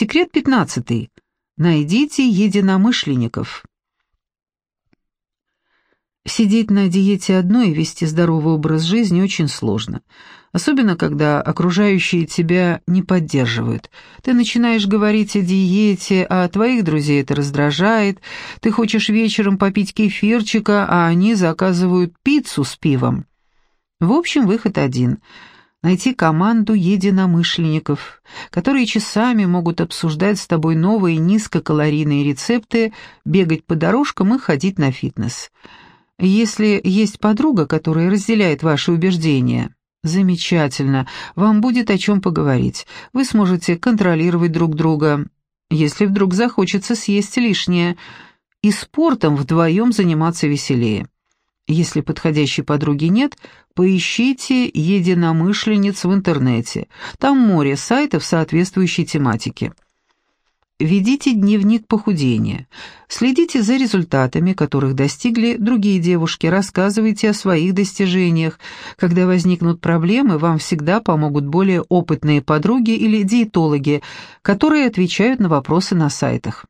Секрет пятнадцатый. Найдите единомышленников. Сидеть на диете одной и вести здоровый образ жизни очень сложно. Особенно, когда окружающие тебя не поддерживают. Ты начинаешь говорить о диете, а твоих друзей это раздражает. Ты хочешь вечером попить кефирчика, а они заказывают пиццу с пивом. В общем, выход один — найти команду единомышленников, которые часами могут обсуждать с тобой новые низкокалорийные рецепты, бегать по дорожкам и ходить на фитнес. Если есть подруга, которая разделяет ваши убеждения, замечательно, вам будет о чем поговорить. Вы сможете контролировать друг друга, если вдруг захочется съесть лишнее, и спортом вдвоем заниматься веселее. Если подходящей подруги нет, поищите единомышленниц в интернете. Там море сайтов соответствующей тематике. Ведите дневник похудения. Следите за результатами, которых достигли другие девушки, рассказывайте о своих достижениях. Когда возникнут проблемы, вам всегда помогут более опытные подруги или диетологи, которые отвечают на вопросы на сайтах.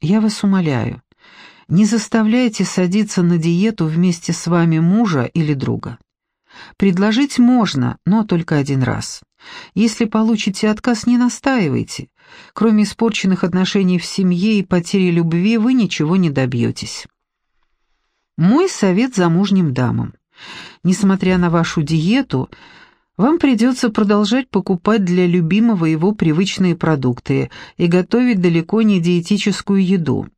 Я вас умоляю, не заставляйте садиться на диету вместе с вами мужа или друга. Предложить можно, но только один раз. Если получите отказ, не настаивайте. Кроме испорченных отношений в семье и потери любви, вы ничего не добьетесь. Мой совет замужним дамам. Несмотря на вашу диету, вам придется продолжать покупать для любимого его привычные продукты и готовить далеко не диетическую еду.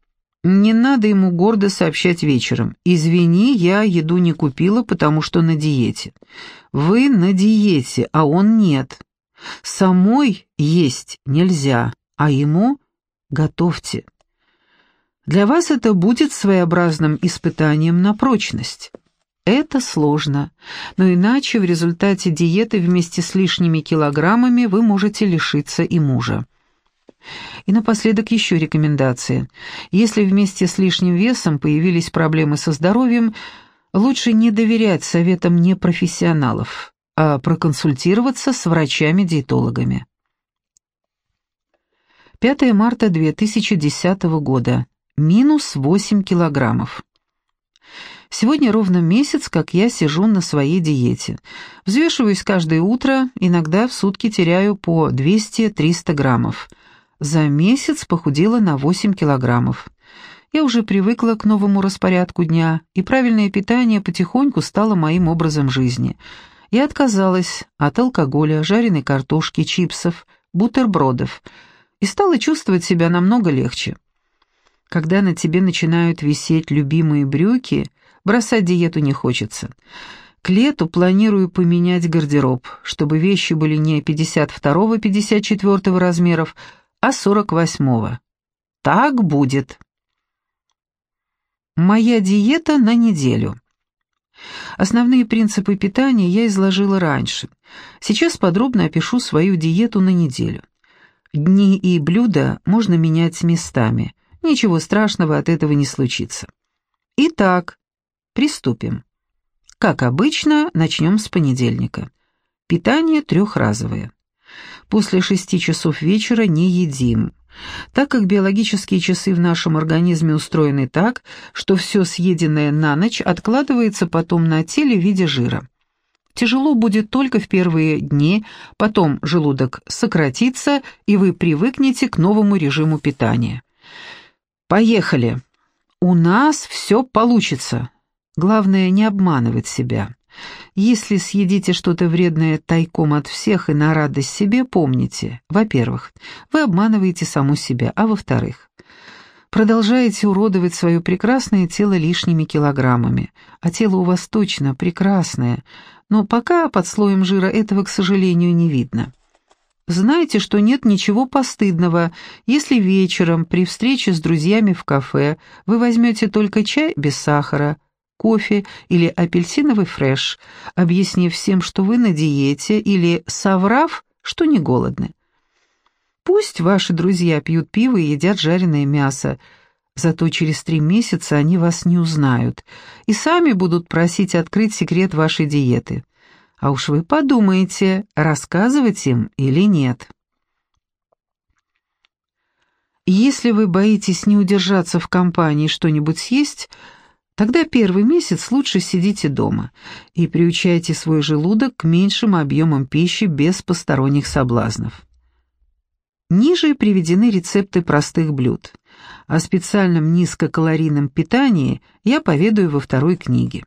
Не надо ему гордо сообщать вечером. «Извини, я еду не купила, потому что на диете». Вы на диете, а он нет. Самой есть нельзя, а ему готовьте. Для вас это будет своеобразным испытанием на прочность. Это сложно, но иначе в результате диеты вместе с лишними килограммами вы можете лишиться и мужа. И напоследок еще рекомендация. Если вместе с лишним весом появились проблемы со здоровьем, лучше не доверять советам непрофессионалов, а проконсультироваться с врачами-диетологами. 5 марта 2010 года. Минус 8 килограммов. Сегодня ровно месяц, как я сижу на своей диете. Взвешиваюсь каждое утро, иногда в сутки теряю по 200-300 граммов. За месяц похудела на 8 килограммов. Я уже привыкла к новому распорядку дня, и правильное питание потихоньку стало моим образом жизни. Я отказалась от алкоголя, жареной картошки, чипсов, бутербродов и стала чувствовать себя намного легче. Когда на тебе начинают висеть любимые брюки, бросать диету не хочется. К лету планирую поменять гардероб, чтобы вещи были не 52-54 размеров, а 48-го. Так будет. Моя диета на неделю. Основные принципы питания я изложила раньше. Сейчас подробно опишу свою диету на неделю. Дни и блюда можно менять местами. Ничего страшного от этого не случится. Итак, приступим. Как обычно, начнем с понедельника. Питание трехразовое. После шести часов вечера не едим, так как биологические часы в нашем организме устроены так, что все съеденное на ночь откладывается потом на теле в виде жира. Тяжело будет только в первые дни, потом желудок сократится, и вы привыкнете к новому режиму питания. Поехали! У нас все получится. Главное не обманывать себя. Если съедите что-то вредное тайком от всех и на радость себе, помните, во-первых, вы обманываете саму себя, а во-вторых, продолжаете уродовать свое прекрасное тело лишними килограммами, а тело у вас точно прекрасное, но пока под слоем жира этого, к сожалению, не видно. Знайте, что нет ничего постыдного, если вечером при встрече с друзьями в кафе вы возьмете только чай без сахара, кофе или апельсиновый фреш, объяснив всем, что вы на диете, или соврав, что не голодны. Пусть ваши друзья пьют пиво и едят жареное мясо, зато через три месяца они вас не узнают и сами будут просить открыть секрет вашей диеты. А уж вы подумаете, рассказывать им или нет. Если вы боитесь не удержаться в компании что-нибудь съесть, тогда первый месяц лучше сидите дома и приучайте свой желудок к меньшим объемам пищи без посторонних соблазнов. Ниже приведены рецепты простых блюд. О специальном низкокалорийном питании я поведаю во второй книге.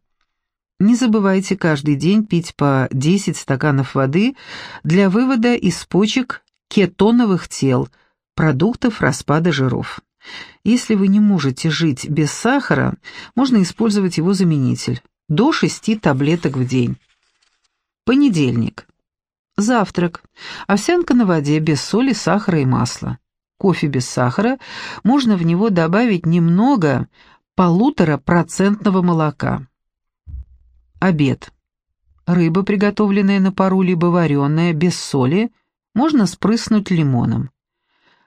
Не забывайте каждый день пить по 10 стаканов воды для вывода из почек кетоновых тел – продуктов распада жиров. Если вы не можете жить без сахара, можно использовать его заменитель. До 6 таблеток в день. Понедельник. Завтрак. Овсянка на воде без соли, сахара и масла. Кофе без сахара. Можно в него добавить немного полутора процентного молока. Обед. Рыба, приготовленная на пару, либо вареная, без соли, можно спрыснуть лимоном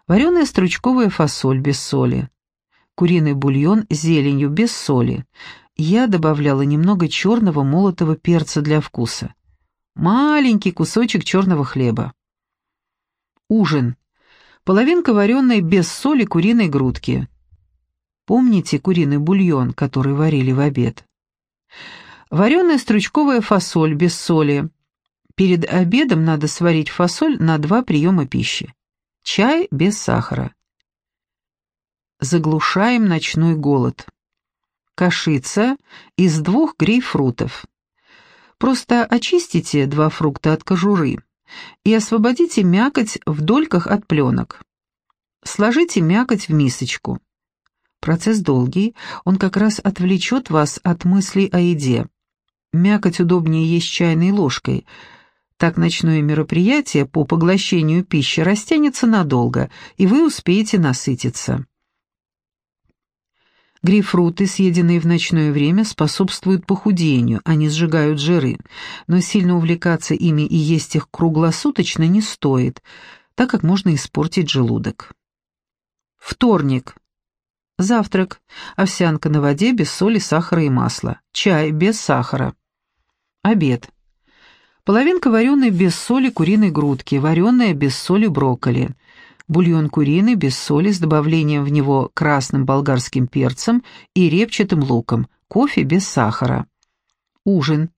вареная стручковая фасоль без соли, куриный бульон с зеленью без соли. Я добавляла немного черного молотого перца для вкуса. Маленький кусочек черного хлеба. Ужин. Половинка вареной без соли куриной грудки. Помните куриный бульон, который варили в обед? Вареная стручковая фасоль без соли. Перед обедом надо сварить фасоль на два приема пищи. Чай без сахара. Заглушаем ночной голод. Кашица из двух грейпфрутов. Просто очистите два фрукта от кожуры и освободите мякоть в дольках от пленок. Сложите мякоть в мисочку. Процесс долгий, он как раз отвлечет вас от мыслей о еде. Мякоть удобнее есть чайной ложкой – так ночное мероприятие по поглощению пищи растянется надолго, и вы успеете насытиться. Грейпфруты, съеденные в ночное время, способствуют похудению, они сжигают жиры, но сильно увлекаться ими и есть их круглосуточно не стоит, так как можно испортить желудок. Вторник. Завтрак. Овсянка на воде без соли, сахара и масла. Чай без сахара. Обед. Половинка вареной без соли куриной грудки, вареная без соли брокколи. Бульон куриный без соли с добавлением в него красным болгарским перцем и репчатым луком. Кофе без сахара. Ужин.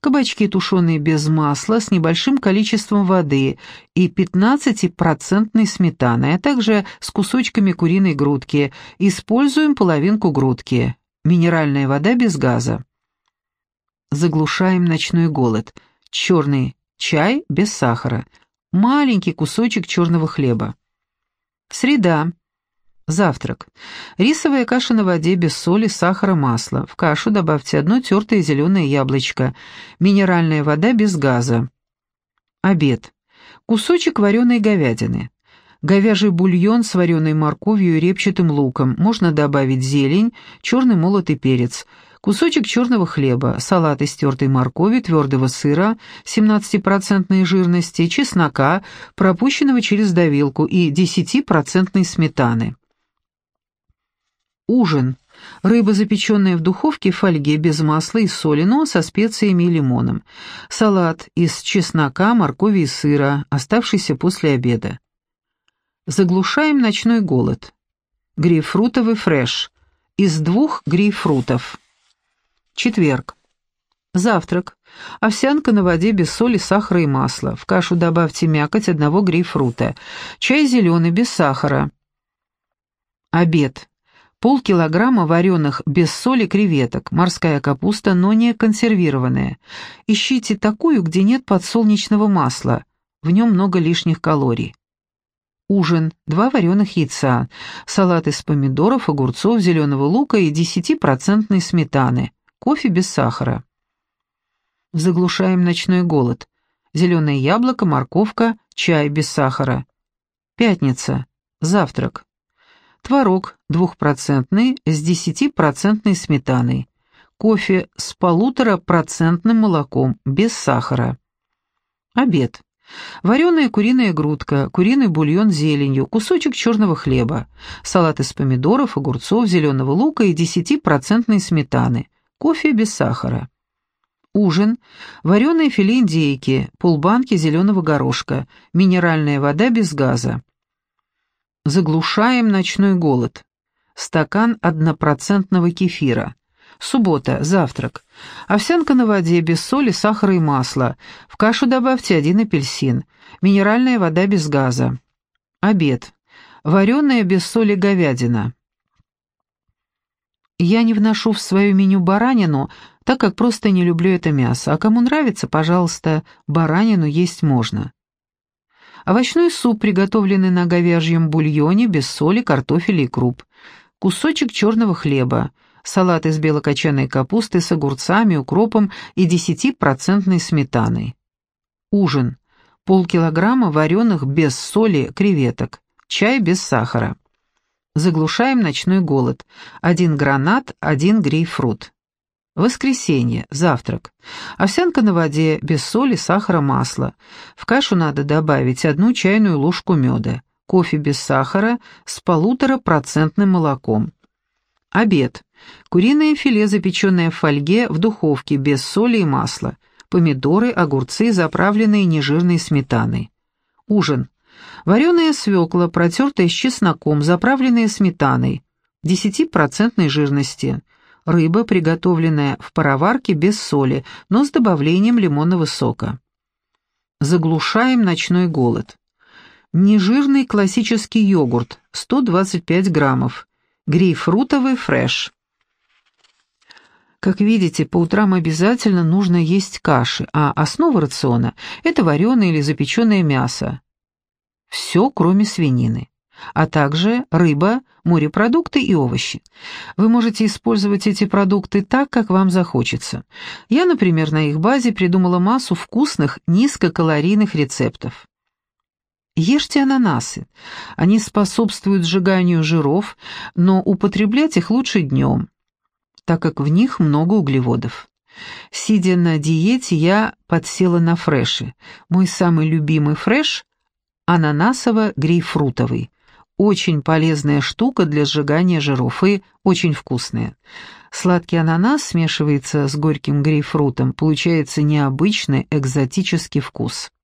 Кабачки тушеные без масла с небольшим количеством воды и 15% сметаны, а также с кусочками куриной грудки. Используем половинку грудки. Минеральная вода без газа. Заглушаем ночной голод – черный чай без сахара, маленький кусочек черного хлеба. Среда. Завтрак. Рисовая каша на воде без соли, сахара, масла. В кашу добавьте одно тертое зеленое яблочко. Минеральная вода без газа. Обед. Кусочек вареной говядины. Говяжий бульон с вареной морковью и репчатым луком. Можно добавить зелень, черный молотый перец – кусочек черного хлеба, салат из тертой моркови, твердого сыра 17% жирности, чеснока, пропущенного через давилку и 10% сметаны. Ужин. Рыба, запеченная в духовке фольге без масла и соли, но со специями и лимоном. Салат из чеснока, моркови и сыра, оставшийся после обеда. Заглушаем ночной голод. Грейпфрутовый фреш. Из двух грейпфрутов. Четверг. Завтрак. Овсянка на воде без соли, сахара и масла. В кашу добавьте мякоть одного грейпфрута. Чай зеленый без сахара. Обед. Полкилограмма вареных без соли креветок, морская капуста, но не консервированная. Ищите такую, где нет подсолнечного масла. В нем много лишних калорий. Ужин. Два вареных яйца. Салат из помидоров, огурцов, зеленого лука и 10% сметаны. Кофе без сахара. Заглушаем ночной голод. Зеленое яблоко, морковка, чай без сахара. Пятница. Завтрак. Творог двухпроцентный с десятипроцентной сметаной. Кофе с полуторапроцентным молоком, без сахара. Обед. Вареная куриная грудка, куриный бульон с зеленью, кусочек черного хлеба, салат из помидоров, огурцов, зеленого лука и десятипроцентной сметаны, кофе без сахара. Ужин, вареное филе индейки, полбанки зеленого горошка, минеральная вода без газа. Заглушаем ночной голод. Стакан однопроцентного кефира. Суббота, завтрак. Овсянка на воде, без соли, сахара и масла. В кашу добавьте один апельсин. Минеральная вода без газа. Обед. Вареная без соли говядина. Я не вношу в свое меню баранину, так как просто не люблю это мясо. А кому нравится, пожалуйста, баранину есть можно. Овощной суп, приготовленный на говяжьем бульоне, без соли, картофеля и круп. Кусочек черного хлеба. Салат из белокочанной капусты с огурцами, укропом и 10% сметаной. Ужин. Полкилограмма вареных без соли креветок. Чай без сахара. Заглушаем ночной голод. Один гранат, один грейпфрут. Воскресенье, завтрак. Овсянка на воде, без соли, сахара, масла. В кашу надо добавить одну чайную ложку меда. Кофе без сахара с полуторапроцентным молоком. Обед. Куриное филе, запеченное в фольге, в духовке, без соли и масла. Помидоры, огурцы, заправленные нежирной сметаной. Ужин. Вареная свекла, протертая с чесноком, заправленная сметаной. 10% жирности рыба, приготовленная в пароварке без соли, но с добавлением лимонного сока. Заглушаем ночной голод. Нежирный классический йогурт, 125 граммов. Грейпфрутовый фреш. Как видите, по утрам обязательно нужно есть каши, а основа рациона – это вареное или запеченное мясо. Все, кроме свинины а также рыба, морепродукты и овощи. Вы можете использовать эти продукты так, как вам захочется. Я, например, на их базе придумала массу вкусных, низкокалорийных рецептов. Ешьте ананасы. Они способствуют сжиганию жиров, но употреблять их лучше днем, так как в них много углеводов. Сидя на диете, я подсела на фреши. Мой самый любимый фреш – ананасово-грейпфрутовый. Очень полезная штука для сжигания жиров и очень вкусная. Сладкий ананас смешивается с горьким грейпфрутом, получается необычный экзотический вкус.